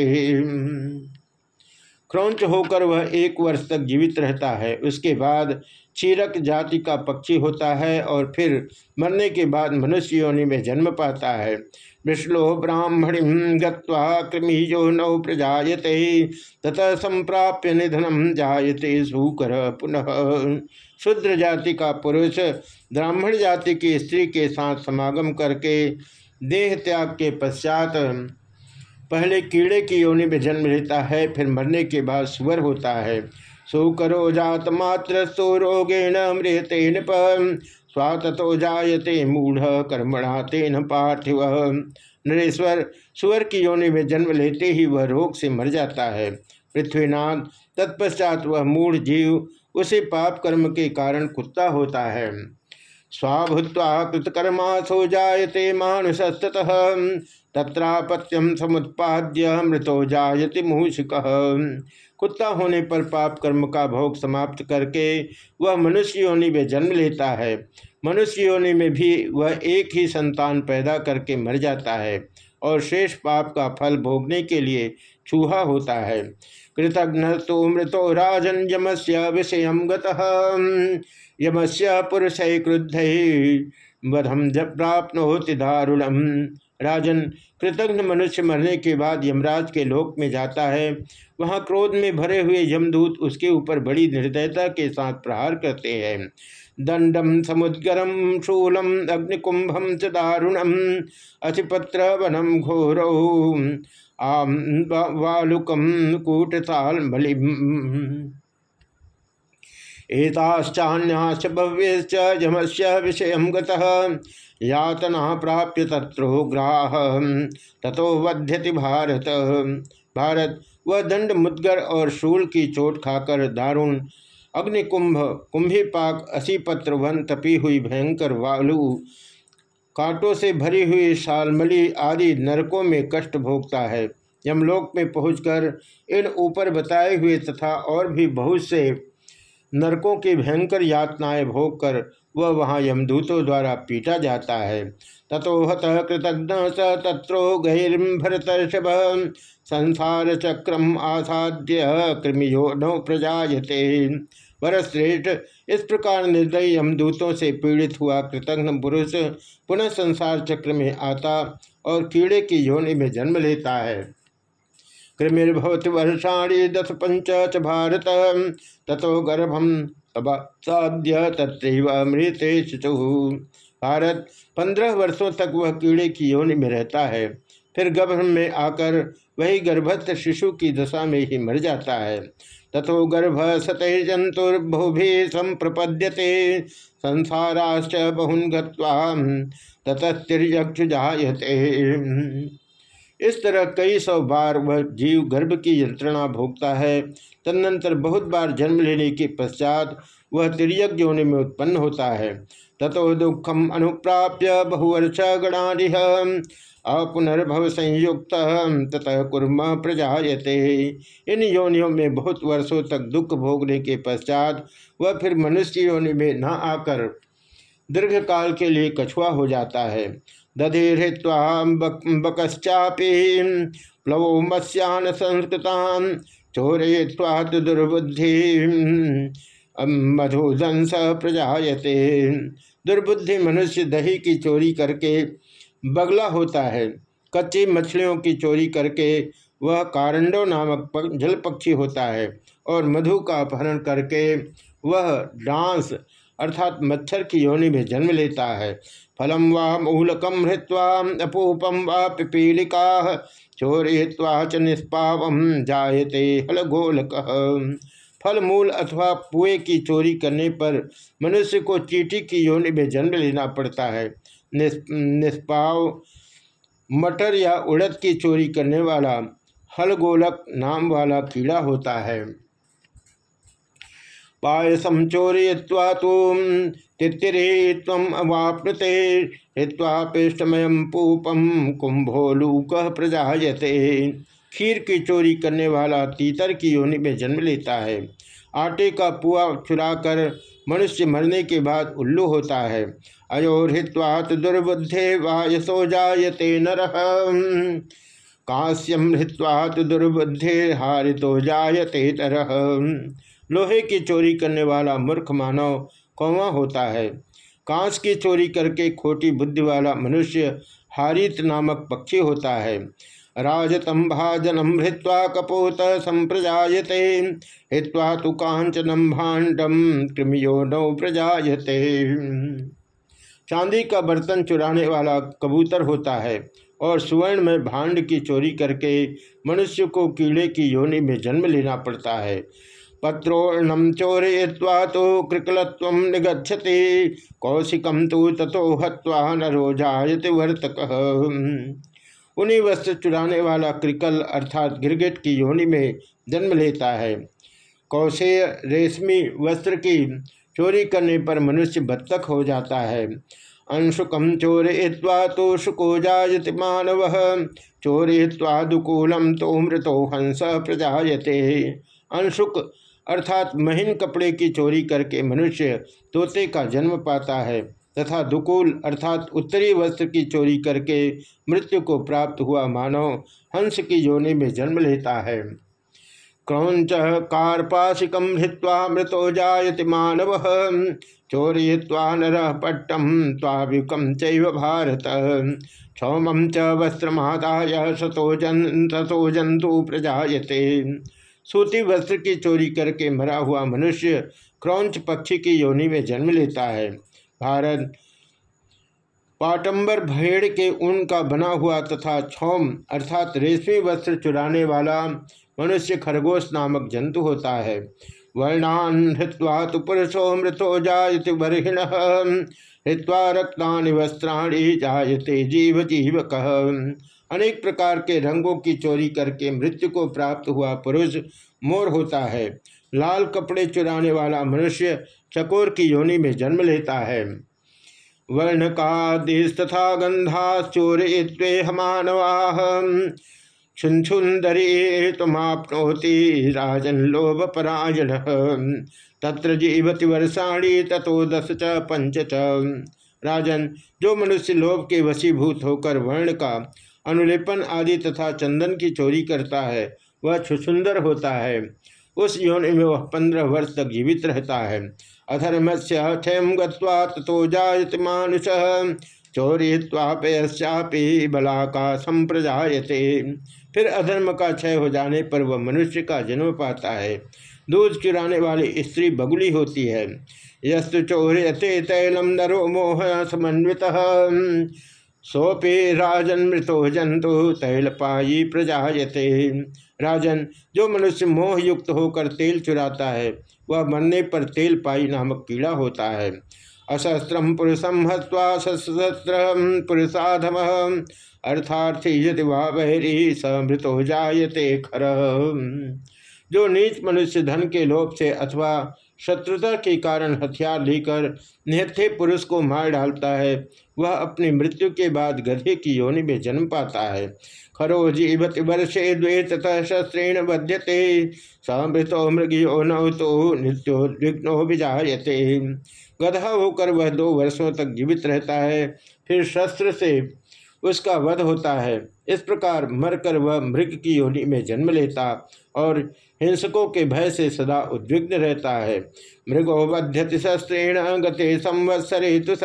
क्रौंच होकर वह एक वर्ष तक जीवित रहता है। उसके बाद चीरक जाति का पक्षी होता है और फिर मरने के बाद मनुष्य योनि में जन्म पाता है। विष्णु ब्राह्मणी गृमीजो नौ प्रजाते ततः संप्राप्य निधनम जायते सूकर पुनः। शूद्र जाति का पुरुष ब्राह्मण जाति की स्त्री के साथ समागम करके देह त्याग के पश्चात पहले कीड़े की योनि में जन्म लेता है, फिर मरने के बाद सुवर होता है। सुकरो जात मात्र रोगेण मृतेन स्वातो जायते मूढ़ कर्मणा तेन पार्थिव। नरेश्वर, सुअर की योनि में जन्म लेते ही वह रोग से मर जाता है। पृथ्वीनाथ, तत्पश्चात वह मूढ़ जीव, उसे पाप कर्म के कारण कुत्ता होता है। स्वाभूत्वा कृतकर्मासो जायते मानुषस्त तत्रापत्यम समुत्पाद्य मृतो जायति मूषिक कुत्ता होने पर पाप कर्म का भोग समाप्त करके वह मनुष्य योनि में जन्म लेता है। मनुष्य योनि में भी वह एक ही संतान पैदा करके मर जाता है और शेष पाप का फल भोगने के लिए चूहा होता है। कृतघ्न तो मृतो राजन यमस्य विषय गमस्य पुरुष क्रुद्ध वधम प्राप्त होती दारुणम। राजन कृतघ्न मनुष्य मरने के बाद यमराज के लोक में जाता है। वहाँ क्रोध में भरे हुए यमदूत उसके ऊपर बड़ी निर्दयता के साथ प्रहार करते हैं। दंडम, समुद्गरम, शूलम, अग्निकुंभम च दारुणम अचिपत्र वनम घोरौ, आम वालुकम कूटसाल बलिम एताश्चान्याश्च भव्यश्च यमस्य विषय गतः। यातना प्राप्य तत्रोग्राह ततो वध्यति भारत। भारत, वह दंड मुद्गर और शूल की चोट खाकर दारुण अग्निकुंभ, कुंभीपाक असीपत्र वन तपी हुई भयंकर वालू, कांटों से भरी हुई शालमली आदि नरकों में कष्ट भोगता है। यमलोक में पहुंचकर इन ऊपर बताए हुए तथा और भी बहुत से नरकों की भयंकर यातनाएँ भोग कर वह वहाँ यमदूतों द्वारा पीटा जाता है। ततो हत कृतघ्न स तत्रो गैर्भरतर्षभ। संसार चक्रम आसाद्य कृमियो नौ प्रजाते वरश्रेष्ठ, इस प्रकार निर्दयी यमदूतों से पीड़ित हुआ कृतघ्न पुरुष पुनः संसार चक्र में आता और कीड़े की योनि में जन्म लेता है। कृमिर्भवति वर्षाणी दस पंच भारत। तथो गर्भम साध्य तत्रैव शिशु भारत, पंद्रह वर्षों तक वह कीड़े की योनि में रहता है। फिर गर्भ में आकर वही गर्भस्थ शिशु की दशा में ही मर जाता है। तथो गर्भ सतह जंतुर्भुभि संप्रपद्यते। संसाराश्च बहुन गत्वा गतस्तिर्यक्ष जायते इस तरह कई सौ बार वह जीव गर्भ की यंत्रणा भोगता है। तदनंतर बहुत बार जन्म लेने के पश्चात वह तिरक योनि में उत्पन्न होता है। ततो दुखम अनुप्राप्य बहुवर्ष गणारिह अपुनर्भव संयुक्त ततः कुर्म प्रजायते। इन योनियों में बहुत वर्षों तक दुख भोगने के पश्चात वह फिर मनुष्य योनि में न आकर दीर्घ काल के लिए कछुआ हो जाता है। दधे हृत्वा बकश्चापी प्लवो मत्स्यान संस्कृता चोरय्वा दुर्बुद्धि मधुदंस प्रजायते। दुर्बुद्धि मनुष्य दही की चोरी करके बगला होता है। कच्ची मछलियों की चोरी करके वह कारंडो नामक जल पक्षी होता है और मधु का अपहरण करके वह डांस अर्थात मच्छर की योनि में जन्म लेता है। फलम व मूलकम हृत्वा अपूपम व पिपीलिका चोरय्वा च निष्पाव जायते हल गोलक फल मूल अथवा पुए की चोरी करने पर मनुष्य को चीटी की योनि में जन्म लेना पड़ता है। निष्पाव, मटर या उड़द की चोरी करने वाला हलगोलक नाम वाला कीड़ा होता है। पायसम चोरय्वा तम अवापते हित्वा पेष्टमय पूपम कुंभोलूक प्रजायते। खीर की चोरी करने वाला तीतर की योनि में जन्म लेता है। आटे का पुआ चुराकर मनुष्य मरने के बाद उल्लू होता है। अयोहित्वात दुर्बुद्धे वायसो जायते नर। काश्यम हृत्वात दुर्बुद्धे हारितो जायते तरह लोहे की चोरी करने वाला मूर्ख मानव कौवा होता है। कांस की चोरी करके खोटी बुद्धि वाला मनुष्य हारित नामक पक्षी होता है। राजतम भाजनम हृत्वा कपोत संप्रजाते हित्वा तो कांचनम भाण्डम कृमियो नौ प्रजायते। चांदी का बर्तन चुराने वाला कबूतर होता है और सुवर्ण में भांड की चोरी करके मनुष्य को कीड़े की योनि में जन्म लेना पड़ता है। पत्रोर्णम चोरय्वा तो कृकलत्व निगछति कौशिकम तो तथो हत्वा नरो जायते वर्तक। उन्हीं वस्त्र चुराने वाला क्रिकल अर्थात गिरगिट की योनि में जन्म लेता है। कौशेय रेशमी वस्त्र की चोरी करने पर मनुष्य बत्तख हो जाता है। अंशुकम चोरय्वा तो शुको जायते मानव। चोरय्वा दुकूलम तो मृतो हंस प्रजायते। अंशुक अर्थात महीन कपड़े की चोरी करके मनुष्य तोते का जन्म पाता है तथा दुकूल अर्थात उत्तरी वस्त्र की चोरी करके मृत्यु को प्राप्त हुआ मानव हंस की योनि में जन्म लेता है। क्रौच कार्पाशिकम हित्वा मृतो जायति मानव चोरय्वा नर पट्टम ताविकम भारत। क्षौम च वस्त्रमादाय सतो जन सतो जंतु प्रजायते। सूती वस्त्र की चोरी करके मरा हुआ मनुष्य क्रौंच पक्षी की योनि में जन्म लेता है। भारत पाटंबर भेड़ के ऊन का बना हुआ तथा छौम, अर्थात रेशमी वस्त्र चुराने वाला मनुष्य खरगोश नामक जंतु होता है। वर्णान हृत्वा तो पुरुषो मृतो जायते बर्हिण, हृत्वा रक्तानि वस्त्राणी जायते जीव जीवक अनेक प्रकार के रंगों की चोरी करके मृत्यु को प्राप्त हुआ पुरुष मोर होता है। लाल कपड़े चुराने वाला मनुष्य चकोर की योनि में जन्म लेता है। वर्ण का देश तथा गंधा चोर मानवाह छुंछुंदरी तुमापनोति राजन लोभ परायण तत्र जीवति वर्षाणी तथो दस च पंच राजन, जो मनुष्य लोभ के वशीभूत होकर वर्ण का अनुलेपन आदि तथा चंदन की चोरी करता है, वह छुसुंदर होता है। उस योनि में वह पंद्रह वर्ष तक जीवित रहता है। अधर्म से क्षय तथो जायत मानुष चौरित्वापयश्चापी बला का संप्रजायते। फिर अधर्म का क्षय हो जाने पर वह मनुष्य का जन्म पाता है। दूध चुराने वाली स्त्री बगुली होती है। यस्तु चौर्यते तैलम नरो मोह समन्वित। सोपे राजन मृतो जंतु तैलपाई प्रजायते। राजन, जो मनुष्य मोह युक्त होकर तेल चुराता है, वह मरने पर तेल पाई नामक कीड़ा होता है। अशस्त्रम पुरुषम हत्वा सशस्त्र पुरुषाधम, अर्थार्थी यदि वह बहरी समृतो जायते खर। जो नीच मनुष्य धन के लोभ से अथवा शत्रुता के कारण हथियार लेकर निहत्थे पुरुष को मार डालता है। वह अपनी मृत्यु के बाद गधे की योनि में जन्म पाता है। खरो जीवत वर्षे द्वे तथा शस्त्रेण बध्यते समृतो मृगियो नौ तो नित्योद्विग्नो विजायते। गधा होकर वह दो वर्षों तक जीवित रहता है। फिर शस्त्र से उसका वध होता है। इस प्रकार मरकर वह मृग की योनि में जन्म लेता और हिंसकों के भय से सदा उद्विग्न रहता है। मृगो बध्यति शस्त्रेण गते संवत्सरे तुस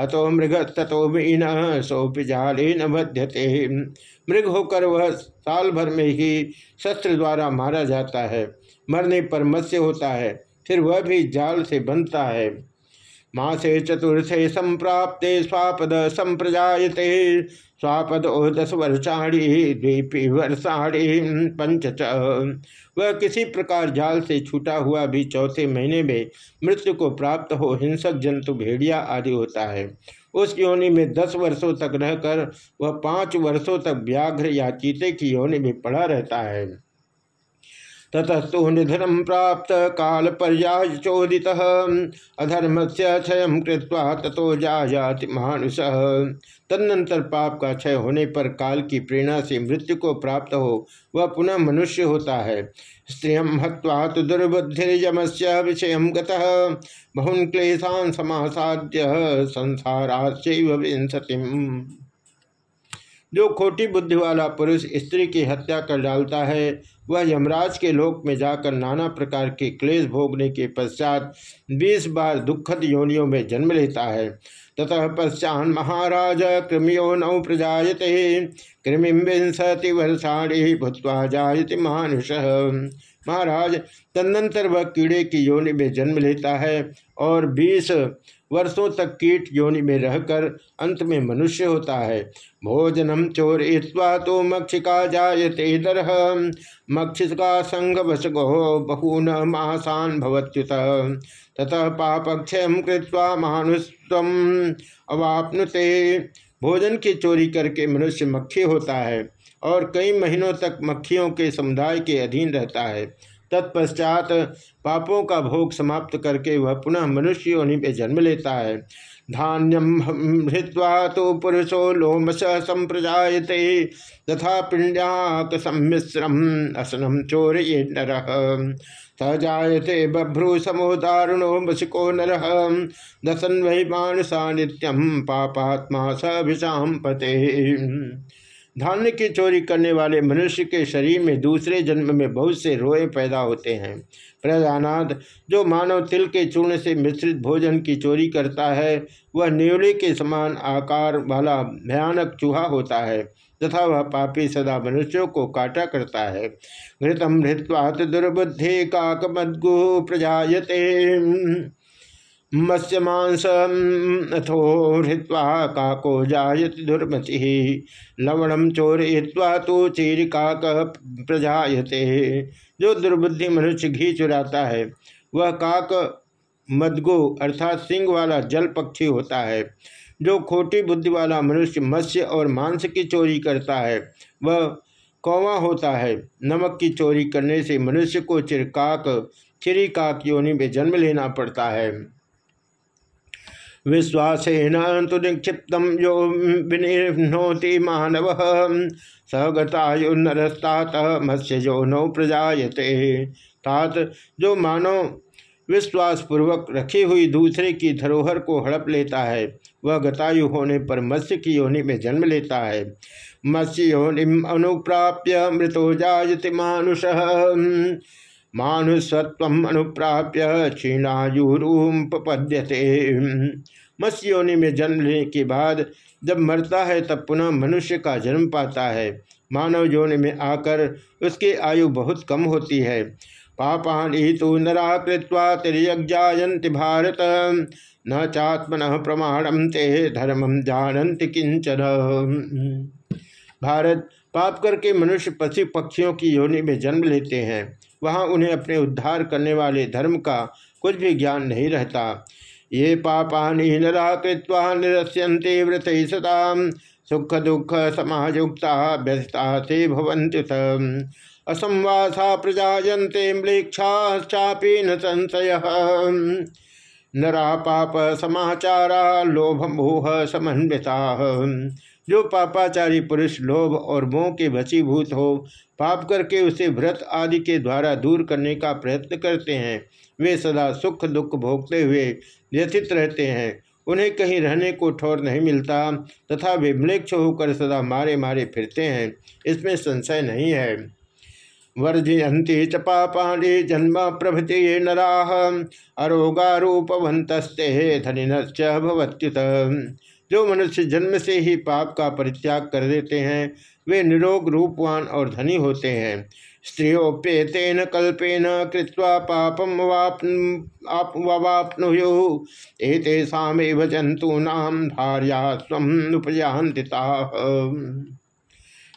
हतो मृग तथो मीन सोपि न बध्यते मृग होकर वह साल भर में ही शस्त्र द्वारा मारा जाता है। मरने पर मत्स्य होता है, फिर वह भी जाल से बनता है। मासे चतुर्थे संप्राप्ते स्वापद संप्रजाते स्वापद ओ दस वर्षाणी, द्वीपी वर्षाणी, पंच वह किसी प्रकार जाल से छूटा हुआ भी चौथे महीने में मृत्यु को प्राप्त हो हिंसक जंतु भेड़िया आदि होता है। उस योनि में दस वर्षों तक रहकर वह पाँच वर्षों तक व्याघ्र या चीते की योनि में पड़ा रहता है। ततस्तु निधनम प्राप्त काल पर्याय चोदित। अधर्म से क्षय कृत्वा तथो जाति मानुष। तदनंतर पाप का क्षय होने पर काल की प्रेरणा से मृत्यु को प्राप्त हो, वह पुनः मनुष्य होता है। स्त्रिय हवा तो दुर्बुद्धिर्यम से विषय बहुन क्लेशान समासाद्य संसाराचैव जो खोटी बुद्धि वाला पुरुष स्त्री की हत्या कर डालता है वह यमराज के लोक में जाकर नाना प्रकार के क्लेश भोगने के पश्चात बीस बार दुखद योनियों में जन्म लेता है। ततः पश्चात महाराज, कृमियो नौ प्रजाते कृमि विंशति वर्षाणी भूतवा जायते मानुष। महाराज तदनंतर वह कीड़े की योनि में जन्म लेता है और बीस वर्षों तक कीट योनि में रहकर अंत में मनुष्य होता है। भोजनम चोरय्वा तो मक्षिका जायते दर। मक्षिका संग वसगो बहून महासान भवत्युत। ततः पापक्षय कृत्वा मानुस्व अवापनुते। भोजन की चोरी करके मनुष्य मक्खी होता है और कई महीनों तक मक्खियों के समुदाय के अधीन रहता है। तत्पश्चात पापों का भोग समाप्त करके वह पुनः मनुष्य योनि में जन्म लेता है। धान्यम हृत्वा तो पुरुषो लोमस संप्रजाते तथा पिंड्याक सम्मिश्रम असनम चोर ये नर सजाते बभ्रू समोदारुणो मसिको नर। दसन वही मानसा पापात्मा सभिषाम पते धान्य की चोरी करने वाले मनुष्य के शरीर में दूसरे जन्म में बहुत से रोए पैदा होते हैं। प्रजानाथ जो मानव तिल के चूर्ण से मिश्रित भोजन की चोरी करता है, वह न्यूली के समान आकार वाला भयानक चूहा होता है तथा वह पापी सदा मनुष्यों को काटा करता है। घृतम हृत्वात दुर्बुद्धि काक मद्गु प्रजाते मत्स्य मांस अथो हृत्वा काको जायत दुर्मति। लवणम चोरय्वा तो चीरिकाक प्रजायते। जो दुर्बुद्धि मनुष्य घी चुराता है, वह काक मदगो अर्थात सिंह वाला जल पक्षी होता है। जो खोटी बुद्धि वाला मनुष्य मत्स्य और मांस की चोरी करता है, वह कौवा होता है। नमक की चोरी करने से मनुष्य को चिरकाक, चिरिकाक योनि में जन्म लेना पड़ता है। विश्वासेन तो निक्षिप्त यो विनिर्नोति मानव। सहगतायुनरस्तात मत्स्य जो नौ प्रजाते तात, जो मानव विश्वास पूर्वक रखी हुई दूसरे की धरोहर को हड़प लेता है, वह गतायु होने पर मत्स्य की योनि में जन्म लेता है। मत्स्य योनिम अनुप्राप्य मृतो जायति मानुष। मानुषत्व अनुप्राप्य क्षीणायुरूपद्यते मत्स्य योनि में जन्म लेने के बाद जब मरता है तब पुनः मनुष्य का जन्म पाता है। मानव योनि में आकर उसकी आयु बहुत कम होती है। पापानी तो नराकृत्वा तिरयज्ञायन्ति भारत। न चात्मन प्रमाणम ते धर्मम जानन्ति किंचन भारत पाप करके मनुष्य पशु पक्षियों की योनि में जन्म लेते हैं। वहाँ उन्हें अपने उद्धार करने वाले धर्म का कुछ भी ज्ञान नहीं रहता। ये पापानि नरा कृत्वा निरस्यन्ते व्रत सता सुख दुख समायुक्ता, व्यस्ता से भवंत्युत असंवासा प्रजायन्ते म्लेक्षाश्चापी न संशय। नरा पाप समाचारा लोभ मोह समन्विता। जो पापाचारी पुरुष लोभ और मोह के भसीभूत हो, पाप करके उसे व्रत आदि के द्वारा दूर करने का प्रयत्न करते हैं। वे सदा सुख दुख भोगते हुए व्यथित रहते हैं। उन्हें कहीं रहने को ठोर नहीं मिलता, तथा वे म्लेक्ष होकर सदा मारे मारे फिरते हैं। इसमें संशय नहीं है। वर्जयंती च पापाणी जन्म प्रभृति नराह अरोगारूपवंतस्ते धनिनश्च भवत्युत। जो मनुष्य जन्म से ही पाप का परित्याग कर देते हैं, वे निरोग रूपवान और धनी होते हैं। स्त्रियोप्येतेन कल्पेन कृत्वा पापम वापनुयु। एतेषामेव जंतूनाम भार्या स्वनुपयांतिता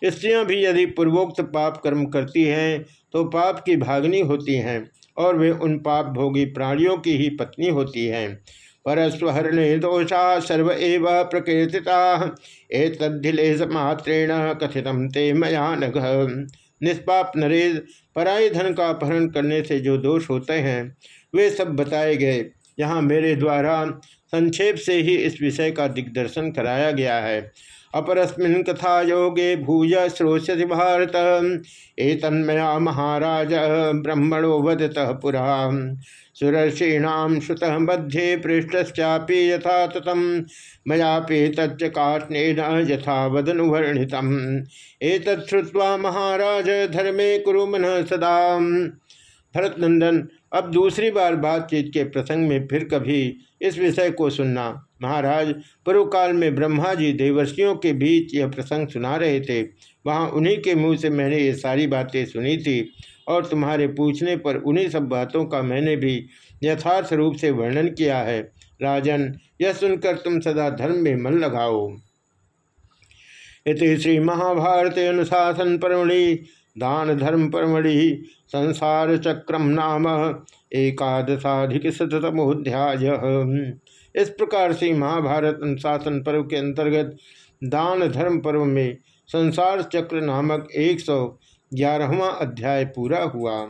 स्त्रियाँ भी यदि पूर्वोक्त पाप कर्म करती हैं तो पाप की भागनी होती हैं और वे उन पाप भोगी प्राणियों की ही पत्नी होती हैं। परस्वहरणे दोषा सर्व एव प्रकीर्तिता। एतद्धिलेश मात्रेण कथित ते मया नघ। निष्पाप नरेश, पराई धन का अपहरण करने से जो दोष होते हैं, वे सब बताए गए। यहाँ मेरे द्वारा संक्षेप से ही इस विषय का दिग्दर्शन कराया गया है। अपरस्मिन कथा योगे भूय श्रोष्यति भारत। एतन्मया महाराज ब्रह्मणो वदत पुरा। सुरर्षीणाम श्रुत मध्ये पृष्ठश्चापि यथा ततम मयापि तच्च काष्णेन यथा वदनुवर्णित एतत्वा महाराज धर्मे कुरु मन सदा। भरतनंदन अब दूसरी बार बातचीत के प्रसंग में फिर कभी इस विषय को सुनना महाराज पूर्व काल में ब्रह्मा जी देवर्षियों के बीच यह प्रसंग सुना रहे थे। वहाँ उन्हीं के मुँह से मैंने ये सारी बातें सुनी थी और तुम्हारे पूछने पर उन्हीं सब बातों का मैंने भी यथार्थ रूप से वर्णन किया है। राजन, यह सुनकर तुम सदा धर्म में मन लगाओ। इति श्री महाभारत अनुशासन परमणि दान धर्म परमणि संसार चक्रम नाम, एकादशाधिक शतमोध्याय इस प्रकार से महाभारत अनुशासन पर्व के अंतर्गत दान धर्म पर्व में संसार चक्र नामक एक सौ ग्यारहवा अध्याय पूरा हुआ।